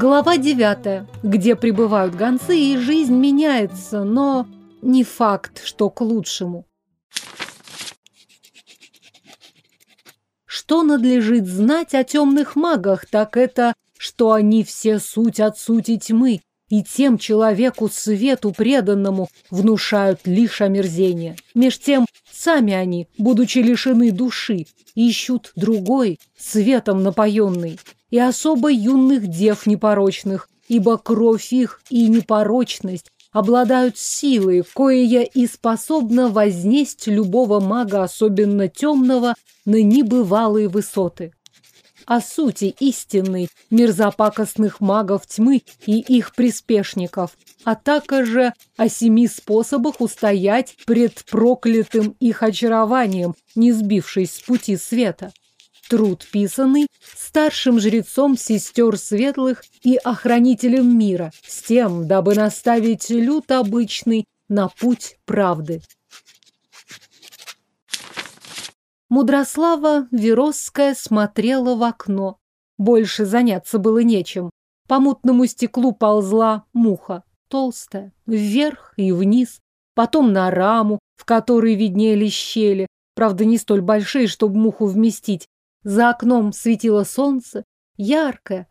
Глава девятая, где прибывают гонцы, и жизнь меняется, но не факт, что к лучшему. Что надлежит знать о темных магах, так это, что они все суть от сути тьмы, и тем человеку свету преданному внушают лишь омерзение. Меж тем, сами они, будучи лишены души, ищут другой, светом напоенный, и особо юных дев непорочных, ибо кровь их и непорочность обладают силой, коя и способна вознесть любого мага, особенно темного, на небывалые высоты о сути истинной мерзопакостных магов тьмы и их приспешников, а также о семи способах устоять пред проклятым их очарованием, не сбившись с пути света. Труд писанный старшим жрецом сестер светлых и охранителем мира, с тем, дабы наставить люд обычный на путь правды. Мудрослава Веросская смотрела в окно. Больше заняться было нечем. По мутному стеклу ползла муха, толстая, вверх и вниз, потом на раму, в которой виднели щели, правда, не столь большие, чтобы муху вместить. За окном светило солнце, яркое.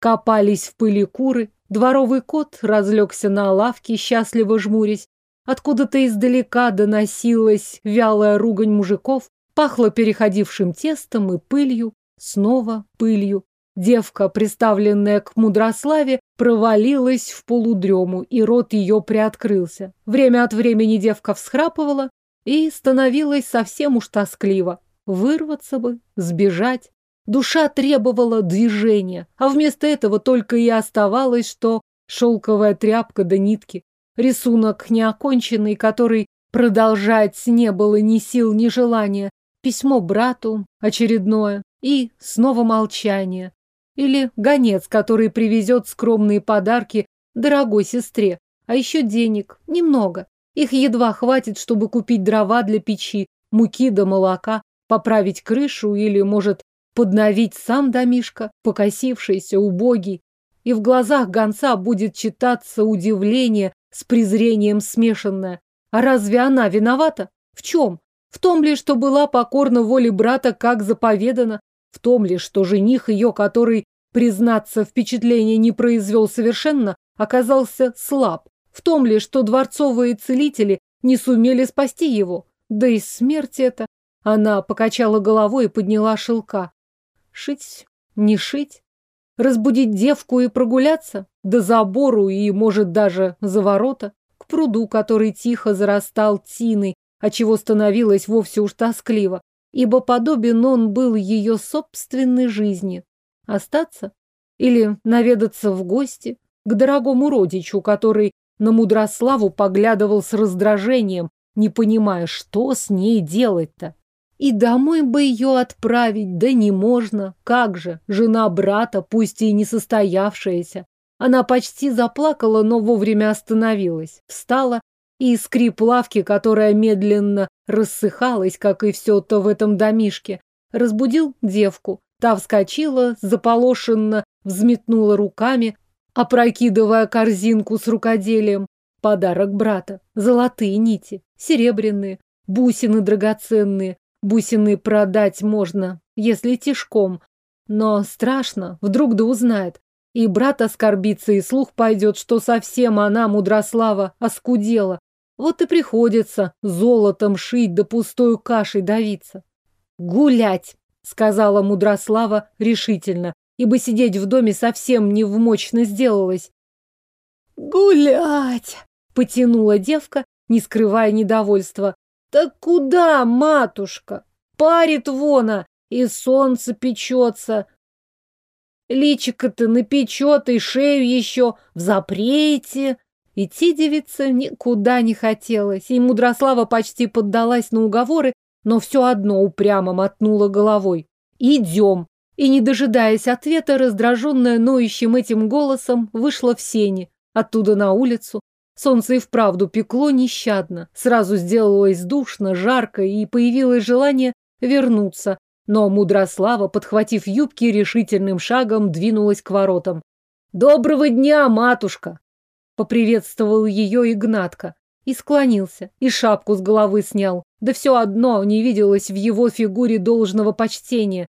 Копались в пыли куры, дворовый кот разлегся на лавке, счастливо жмурясь. Откуда-то издалека доносилась вялая ругань мужиков, Пахло переходившим тестом и пылью, снова пылью. Девка, приставленная к мудрославе, провалилась в полудрему, и рот ее приоткрылся. Время от времени девка всхрапывала и становилась совсем уж тоскливо. Вырваться бы, сбежать. Душа требовала движения, а вместо этого только и оставалось, что шелковая тряпка да нитки. Рисунок неоконченный, который продолжать не было ни сил, ни желания, письмо брату, очередное, и снова молчание. Или гонец, который привезет скромные подарки дорогой сестре, а еще денег, немного. Их едва хватит, чтобы купить дрова для печи, муки да молока, поправить крышу или, может, подновить сам домишко, покосившийся, убогий. И в глазах гонца будет читаться удивление с презрением смешанное. А разве она виновата? В чем? В том ли, что была покорна воле брата, как заповедано, в том ли, что жених ее, который, признаться, впечатление не произвел совершенно, оказался слаб, в том ли, что дворцовые целители не сумели спасти его. Да и смерть эта. Она покачала головой и подняла шелка. Шить, не шить? Разбудить девку и прогуляться? До забору и, может, даже за ворота? К пруду, который тихо зарастал тиной, отчего становилось вовсе уж тоскливо, ибо подобен он был ее собственной жизни. Остаться? Или наведаться в гости к дорогому родичу, который на Мудрославу поглядывал с раздражением, не понимая, что с ней делать-то. И домой бы ее отправить, да не можно. Как же, жена брата, пусть и не состоявшаяся. Она почти заплакала, но вовремя остановилась, встала и скрип лавки, которая медленно рассыхалась, как и все-то в этом домишке, разбудил девку. Та вскочила, заполошенно взметнула руками, опрокидывая корзинку с рукоделием. Подарок брата. Золотые нити, серебряные, бусины драгоценные. Бусины продать можно, если тишком. Но страшно, вдруг да узнает. И брат оскорбится, и слух пойдет, что совсем она, Мудрослава, оскудела, вот и приходится золотом шить да пустою кашей давиться. Гулять, сказала Мудрослава решительно, ибо сидеть в доме совсем не вмочно сделалось. Гулять, потянула девка, не скрывая недовольства. Так куда, матушка? Парит вона, и солнце печется. Личико-то напечет, и шею еще запрете. Идти девице никуда не хотелось, и Мудрослава почти поддалась на уговоры, но все одно упрямо мотнула головой. «Идем!» И, не дожидаясь ответа, раздраженная ноющим этим голосом, вышла в сени, оттуда на улицу. Солнце и вправду пекло нещадно, сразу сделалось душно, жарко, и появилось желание вернуться. Но Мудрослава, подхватив юбки, решительным шагом двинулась к воротам. Доброго дня, матушка! Поприветствовал ее Игнатка. И склонился, и шапку с головы снял. Да все одно не виделось в его фигуре должного почтения.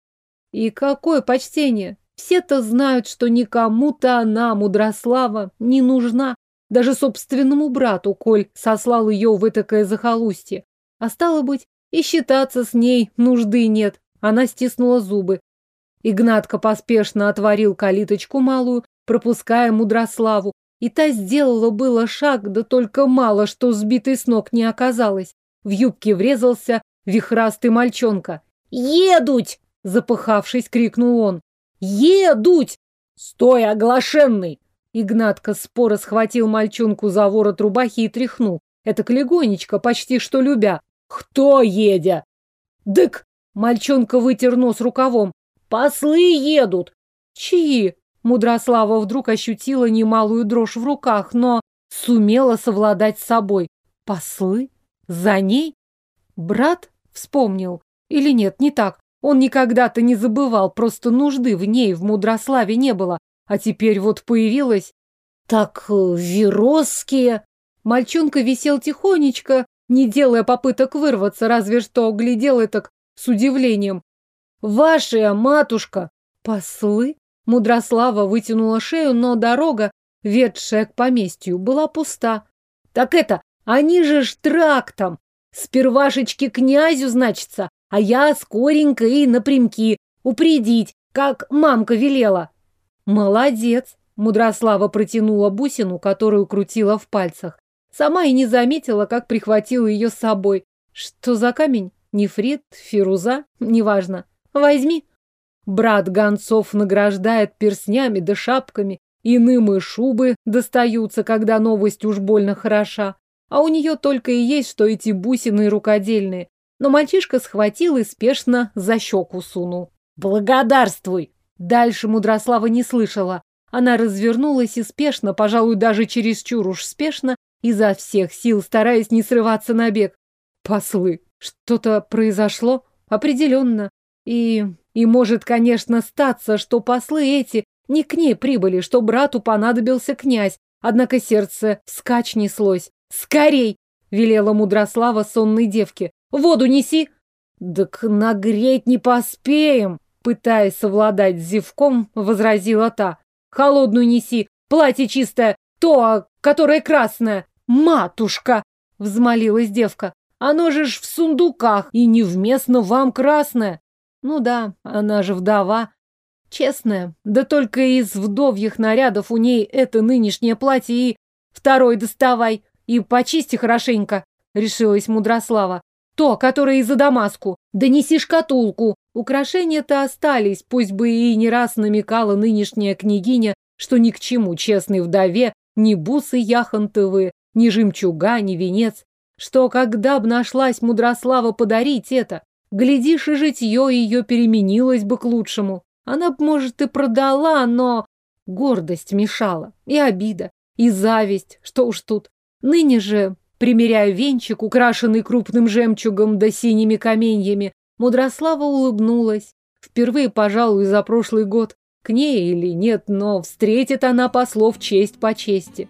И какое почтение? Все-то знают, что никому-то она, Мудрослава, не нужна. Даже собственному брату, коль сослал ее в этакое захолустье. А стало быть, и считаться с ней нужды нет. Она стиснула зубы. Игнатка поспешно отворил калиточку малую, пропуская Мудрославу, и та сделала было шаг, да только мало что сбитой с ног не оказалось. В юбке врезался вихрастый мальчонка. «Едуть!» – запыхавшись, крикнул он. «Едуть!» «Стой, оглашенный!» Игнатка споро схватил мальчонку за ворот рубахи и тряхнул. Это легонечко, почти что любя. «Кто едя?» «Дык!» Мальчонка вытер нос рукавом. «Послы едут!» «Чьи?» Мудрослава вдруг ощутила немалую дрожь в руках, но сумела совладать с собой. Послы? За ней? Брат вспомнил. Или нет, не так. Он никогда-то не забывал, просто нужды в ней, в Мудрославе не было. А теперь вот появилась... Так, э, Веросские... Мальчонка висел тихонечко, не делая попыток вырваться, разве что глядел это с удивлением. «Ваша матушка!» «Послы?» Мудрослава вытянула шею, но дорога, ведшая к поместью, была пуста. Так это, они же ж трактом. Спервашечки князю, значится, а я скоренько и напрямки, упредить, как мамка велела. Молодец. Мудрослава протянула бусину, которую крутила в пальцах. Сама и не заметила, как прихватила ее с собой. Что за камень? Нефрит? Фируза? Неважно. Возьми. Брат гонцов награждает перснями да шапками, иным и шубы достаются, когда новость уж больно хороша. А у нее только и есть, что эти бусины рукодельные. Но мальчишка схватил и спешно за щеку сунул. «Благодарствуй!» Дальше Мудрослава не слышала. Она развернулась и спешно, пожалуй, даже чересчур уж спешно, изо всех сил стараясь не срываться на бег. Послы, что-то произошло? Определенно. И и может, конечно, статься, что послы эти не к ней прибыли, что брату понадобился князь, однако сердце вскачь неслось. «Скорей!» — велела Мудрослава сонной девке. «Воду неси!» «Так нагреть не поспеем!» Пытаясь совладать с зевком, возразила та. «Холодную неси! Платье чистое! То, которое красное!» «Матушка!» — взмолилась девка. «Оно же ж в сундуках, и невместно вам красное!» Ну да, она же вдова. Честная, да только из вдовьих нарядов у ней это нынешнее платье и... Второй доставай и почисти хорошенько, решилась Мудрослава. То, которое из-за Дамаску. Донеси шкатулку. Украшения-то остались, пусть бы и не раз намекала нынешняя княгиня, что ни к чему честной вдове ни бусы яхонтовые, ни жемчуга, ни венец. Что когда б нашлась Мудрослава подарить это, Глядишь, и житье ее переменилось бы к лучшему. Она б, может, и продала, но гордость мешала, и обида, и зависть, что уж тут. Ныне же, примеряя венчик, украшенный крупным жемчугом да синими каменьями, Мудрослава улыбнулась. Впервые, пожалуй, за прошлый год. К ней или нет, но встретит она послов честь по чести.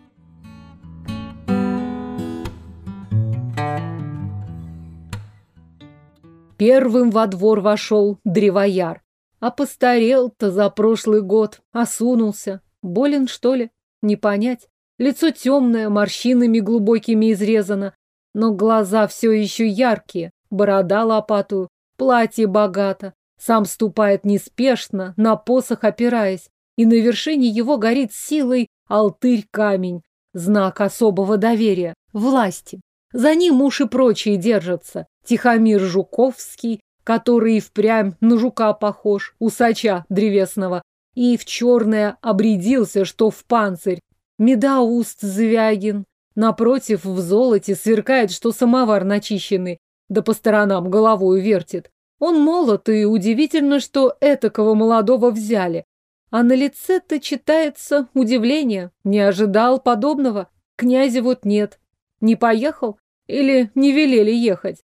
Первым во двор вошел древояр. А постарел-то за прошлый год, осунулся. Болен, что ли? Не понять. Лицо темное, морщинами глубокими изрезано, но глаза все еще яркие, борода лопатую, платье богато. Сам ступает неспешно, на посох опираясь, и на вершине его горит силой алтырь-камень, знак особого доверия, власти. За ним муж и прочие держатся. Тихомир Жуковский, который и впрямь на жука похож, усача древесного, и в черное обрядился, что в панцирь. Медауст Звягин. Напротив, в золоте сверкает, что самовар начищенный, да по сторонам головою вертит. Он молод, и удивительно, что этакого молодого взяли. А на лице-то читается удивление. Не ожидал подобного. Князя вот нет. Не поехал? Или не велели ехать?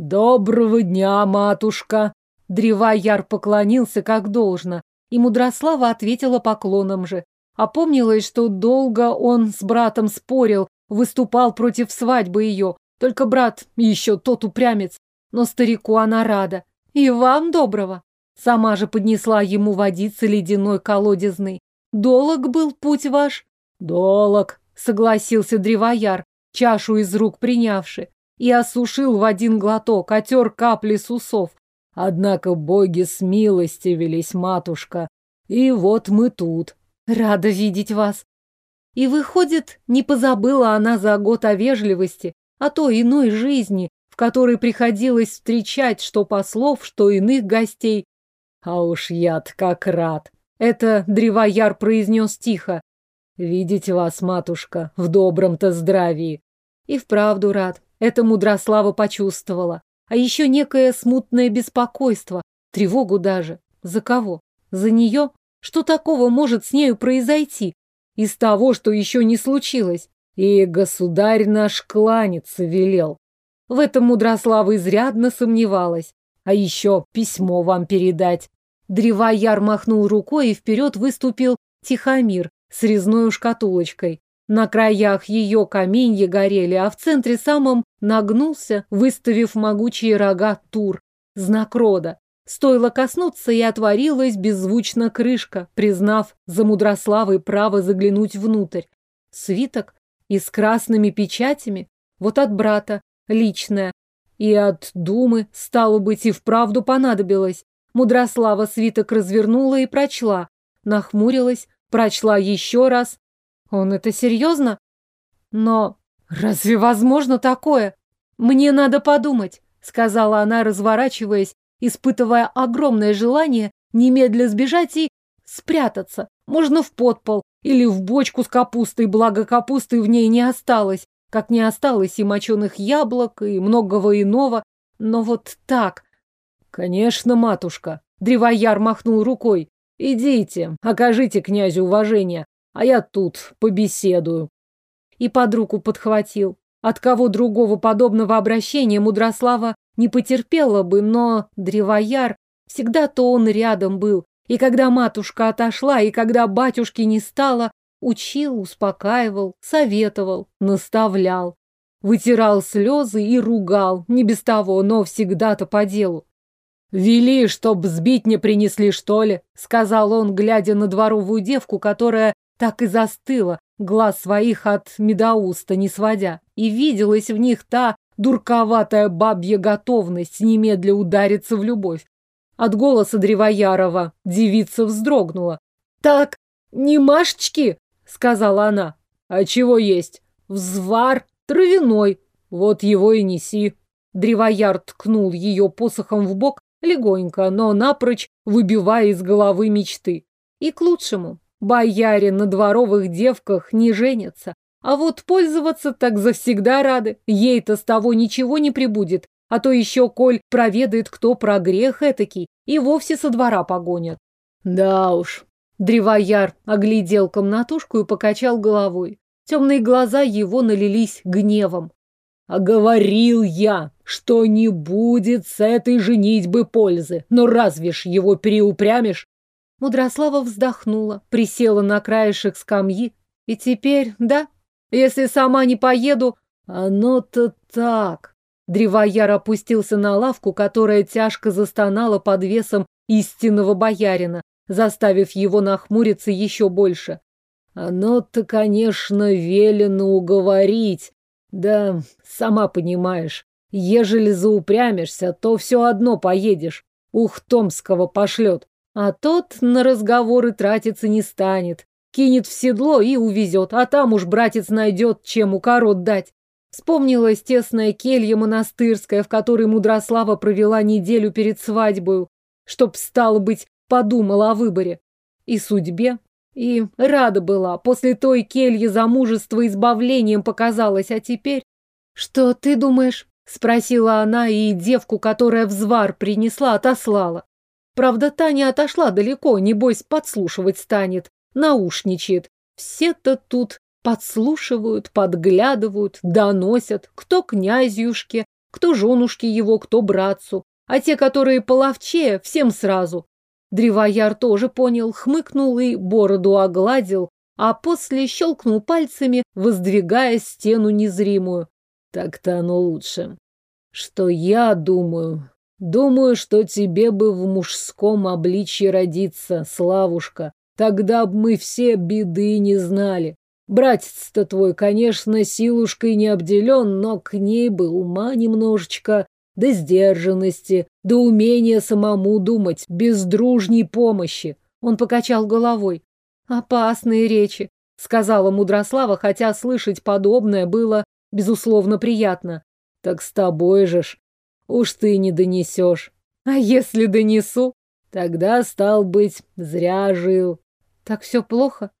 «Доброго дня, матушка!» Древаяр поклонился как должно, и Мудрослава ответила поклоном же. Опомнилась, что долго он с братом спорил, выступал против свадьбы ее. Только брат еще тот упрямец. Но старику она рада. И вам доброго. Сама же поднесла ему водицы ледяной колодезный. Долог был путь ваш? Долог, согласился древояр, чашу из рук принявши, и осушил в один глоток, отер капли с усов. Однако боги с милости велись, матушка, и вот мы тут. Рада видеть вас. И выходит, не позабыла она за год о вежливости, о той иной жизни, в которой приходилось встречать что послов, что иных гостей. А уж я-то как рад. Это древояр произнес тихо. Видеть вас, матушка, в добром-то здравии. И вправду рад. Это Мудрослава почувствовала. А еще некое смутное беспокойство, тревогу даже. За кого? За нее? Что такого может с нею произойти? Из того, что еще не случилось. И государь наш кланяться велел. В этом Мудрослава изрядно сомневалась. А еще письмо вам передать. Древояр махнул рукой и вперед выступил Тихомир с резной шкатулочкой. На краях ее каменья горели, а в центре самом нагнулся, выставив могучие рога тур, знак рода. Стоило коснуться, и отворилась беззвучно крышка, признав за Мудрославой право заглянуть внутрь. Свиток и с красными печатями, вот от брата, личное, и от думы, стало быть, и вправду понадобилось. Мудрослава свиток развернула и прочла, нахмурилась, прочла еще раз. Он это серьезно? Но разве возможно такое? Мне надо подумать, сказала она, разворачиваясь испытывая огромное желание немедля сбежать и спрятаться. Можно в подпол или в бочку с капустой, благо капусты в ней не осталось, как не осталось и моченых яблок, и многого иного. Но вот так... Конечно, матушка. Древояр махнул рукой. Идите, окажите князю уважение, а я тут побеседую. И под руку подхватил. От кого другого подобного обращения Мудрослава не потерпела бы, но древояр, всегда-то он рядом был. И когда матушка отошла, и когда батюшки не стало, учил, успокаивал, советовал, наставлял. Вытирал слезы и ругал, не без того, но всегда-то по делу. «Вели, чтоб сбить не принесли, что ли?» — сказал он, глядя на дворовую девку, которая так и застыла, глаз своих от медоуста не сводя. И виделась в них та дурковатая бабья готовность немедля удариться в любовь. От голоса Древоярова девица вздрогнула. «Так, не Машечки?» — сказала она. «А чего есть? Взвар травяной. Вот его и неси». Древояр ткнул ее посохом в бок легонько, но напрочь выбивая из головы мечты. И к лучшему. Бояре на дворовых девках не женятся, а вот пользоваться так завсегда рады. Ей-то с того ничего не прибудет. А то еще, коль проведает кто про грех этакий, и вовсе со двора погонят. Да уж. Древояр оглядел комнатушку и покачал головой. Темные глаза его налились гневом. А говорил я, что не будет с этой женитьбы пользы. Но разве ж его переупрямишь? Мудрослава вздохнула, присела на краешек скамьи. И теперь, да, если сама не поеду, оно-то так. Древояр опустился на лавку, которая тяжко застонала под весом истинного боярина, заставив его нахмуриться еще больше. Оно-то, конечно, велено уговорить. Да, сама понимаешь, ежели заупрямишься, то все одно поедешь. Ух, Томского пошлет. А тот на разговоры тратиться не станет кинет в седло и увезет, а там уж братец найдет, чем укорот дать. Вспомнилась тесная келья монастырская, в которой Мудрослава провела неделю перед свадьбой, чтоб, стало быть, подумала о выборе. И судьбе. И рада была. После той кельи замужество избавлением показалось, а теперь... Что ты думаешь? Спросила она, и девку, которая взвар принесла, отослала. Правда, Таня отошла далеко, небось, подслушивать станет наушничает. Все-то тут подслушивают, подглядывают, доносят, кто князюшке, кто женушке его, кто братцу, а те, которые половчее, всем сразу. Древояр тоже понял, хмыкнул и бороду огладил, а после щелкнул пальцами, воздвигая стену незримую. Так-то оно лучше. Что я думаю? Думаю, что тебе бы в мужском обличье родиться, Славушка. Тогда б мы все беды не знали. Братец-то твой, конечно, силушкой не обделен, но к ней бы ума немножечко, да сдержанности, да умения самому думать, без дружней помощи. Он покачал головой. Опасные речи, сказала Мудрослава, хотя слышать подобное было, безусловно, приятно. Так с тобой же ж. Уж ты не донесешь. А если донесу? Тогда, стал быть, зря жил. Так все плохо?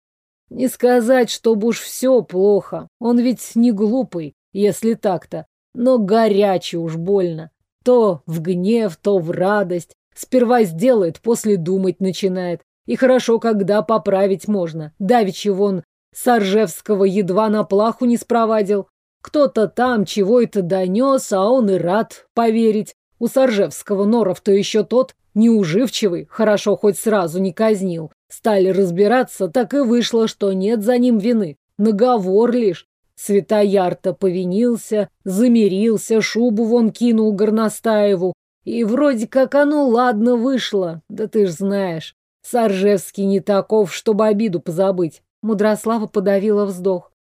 Не сказать, чтобы уж все плохо. Он ведь не глупый, если так-то. Но горячий уж больно. То в гнев, то в радость. Сперва сделает, после думать начинает. И хорошо, когда поправить можно. Давичи вон Саржевского едва на плаху не спровадил. Кто-то там чего это донес, а он и рад поверить. У Саржевского норов-то еще тот неуживчивый, хорошо хоть сразу не казнил. Стали разбираться, так и вышло, что нет за ним вины. Наговор лишь. Святояр-то повинился, замирился, шубу вон кинул Горностаеву. И вроде как оно ладно вышло, да ты ж знаешь. Саржевский не таков, чтобы обиду позабыть. Мудрослава подавила вздох.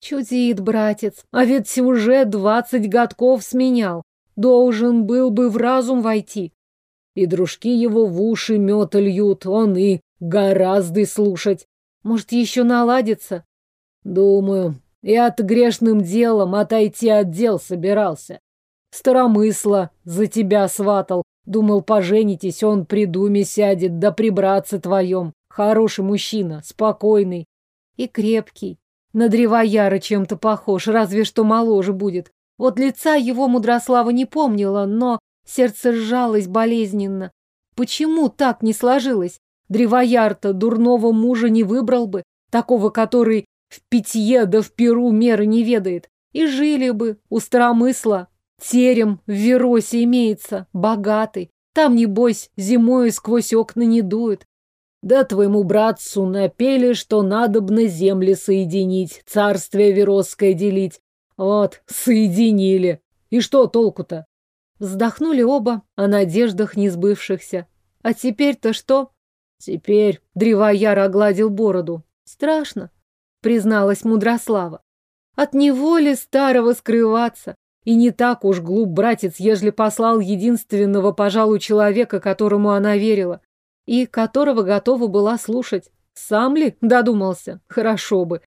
Чудит, братец, а ведь уже двадцать годков сменял. Должен был бы в разум войти. И дружки его в уши мёта льют, он и гораздо слушать. Может, еще наладится? Думаю, и от грешным делом отойти от дел собирался. Старомысла за тебя сватал. Думал, поженитесь, он при думе сядет, да при братце твоем. Хороший мужчина, спокойный. И крепкий. На древояра чем-то похож, разве что моложе будет. Вот лица его Мудрослава не помнила, но сердце сжалось болезненно. Почему так не сложилось? Древояр-то дурного мужа не выбрал бы, такого, который в питье да в перу меры не ведает. И жили бы у старомысла. Терем в Веросе имеется, богатый. Там, небось, зимой сквозь окна не дует. Да твоему братцу напели, что надобно земли соединить, царствие Веросское делить. Вот, соединили. И что толку-то? Вздохнули оба о надеждах несбывшихся. А теперь-то что? Теперь древояр огладил бороду. Страшно, призналась Мудрослава. От неволи старого скрываться. И не так уж глуп братец, ежели послал единственного, пожалуй, человека, которому она верила и которого готова была слушать. Сам ли додумался? Хорошо бы.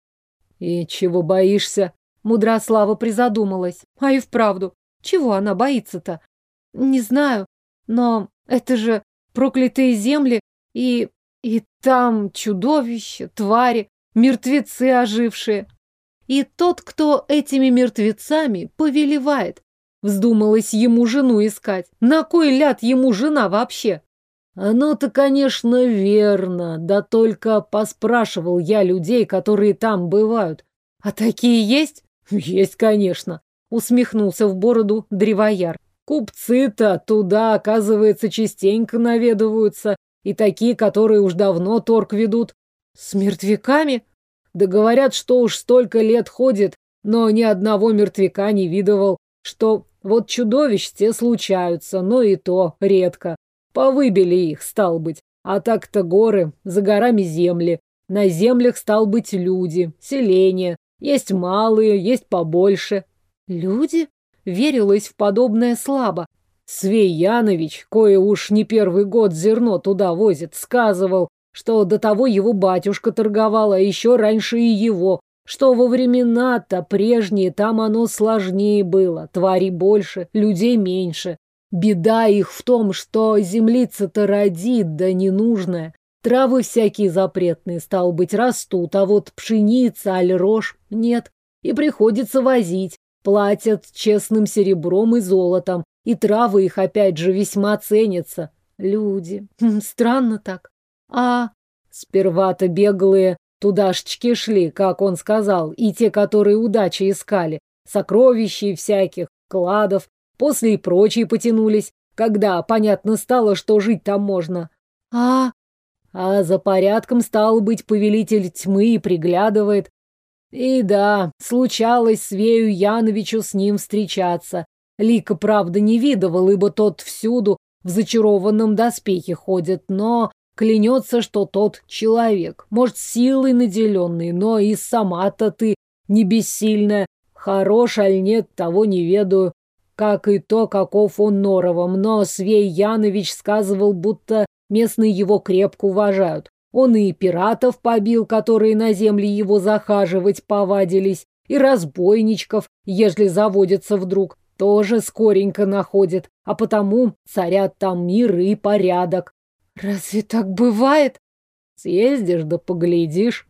И чего боишься? Мудрослава призадумалась. А и вправду, чего она боится-то? Не знаю, но это же проклятые земли, и... и там чудовища, твари, мертвецы ожившие. И тот, кто этими мертвецами повелевает. Вздумалось ему жену искать. На кой ляд ему жена вообще? Оно-то, конечно, верно, да только поспрашивал я людей, которые там бывают. А такие есть? Есть, конечно, усмехнулся в бороду древояр. Купцы-то туда, оказывается, частенько наведываются, и такие, которые уж давно торг ведут. С мертвяками? Да говорят, что уж столько лет ходит, но ни одного мертвяка не видывал, что вот чудовищ те случаются, но и то редко. Повыбили их, стал быть. А так-то горы, за горами земли. На землях, стал быть, люди, селения. Есть малые, есть побольше. Люди? Верилось в подобное слабо. Свей Янович, кое уж не первый год зерно туда возит, сказывал, что до того его батюшка торговал, а еще раньше и его, что во времена-то прежние там оно сложнее было, твари больше, людей меньше. Беда их в том, что землица-то родит, да ненужная. Травы всякие запретные, стал быть, растут, а вот пшеница, аль рожь нет. И приходится возить. Платят честным серебром и золотом, и травы их опять же весьма ценятся. Люди. Хм, странно так. А сперва-то беглые тудашечки шли, как он сказал, и те, которые удачи искали. Сокровищей всяких, кладов, После и прочие потянулись, когда понятно стало, что жить там можно. А а за порядком стал быть повелитель тьмы и приглядывает. И да, случалось Свею Яновичу с ним встречаться. Лика, правда, не видывал, ибо тот всюду в зачарованном доспехе ходит, но клянется, что тот человек. Может, силой наделенный, но и сама-то ты не бессильная. Хорош, аль нет, того не ведаю. Как и то, каков он норовом, но Свей Янович сказывал, будто местные его крепко уважают. Он и пиратов побил, которые на земли его захаживать повадились, и разбойничков, ежели заводятся вдруг, тоже скоренько находит, а потому царят там мир и порядок. Разве так бывает? Съездишь да поглядишь.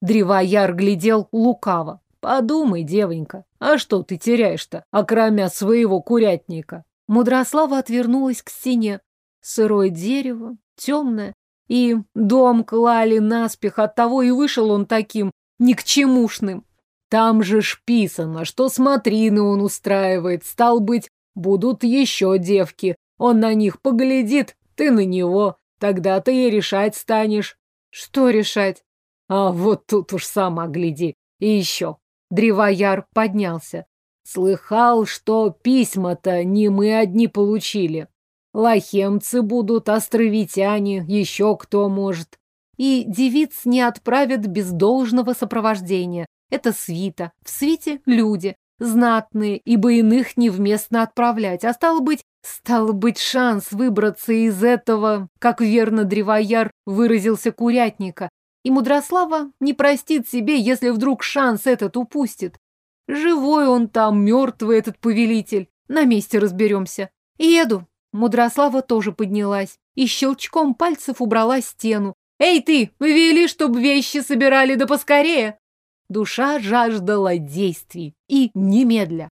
Древояр глядел лукаво. Подумай, девонька, а что ты теряешь-то, окромя своего курятника? Мудрослава отвернулась к стене. Сырое дерево, темное, и дом клали наспех, оттого и вышел он таким никчемушным. Там же ж писано, что смотрины он устраивает, стал быть, будут еще девки. Он на них поглядит, ты на него. Тогда ты и решать станешь. Что решать? А вот тут уж сама гляди. И еще. Древояр поднялся. Слыхал, что письма-то не мы одни получили. Лохемцы будут, островитяне, еще кто может. И девиц не отправят без должного сопровождения. Это свита. В свите люди. Знатные, ибо иных невместно отправлять. А стало быть, стало быть шанс выбраться из этого, как верно древояр выразился курятника. И Мудрослава не простит себе, если вдруг шанс этот упустит. Живой он там, мертвый этот повелитель. На месте разберемся. Еду. Мудрослава тоже поднялась и щелчком пальцев убрала стену. «Эй ты, вели, чтоб вещи собирали да поскорее!» Душа жаждала действий и немедля.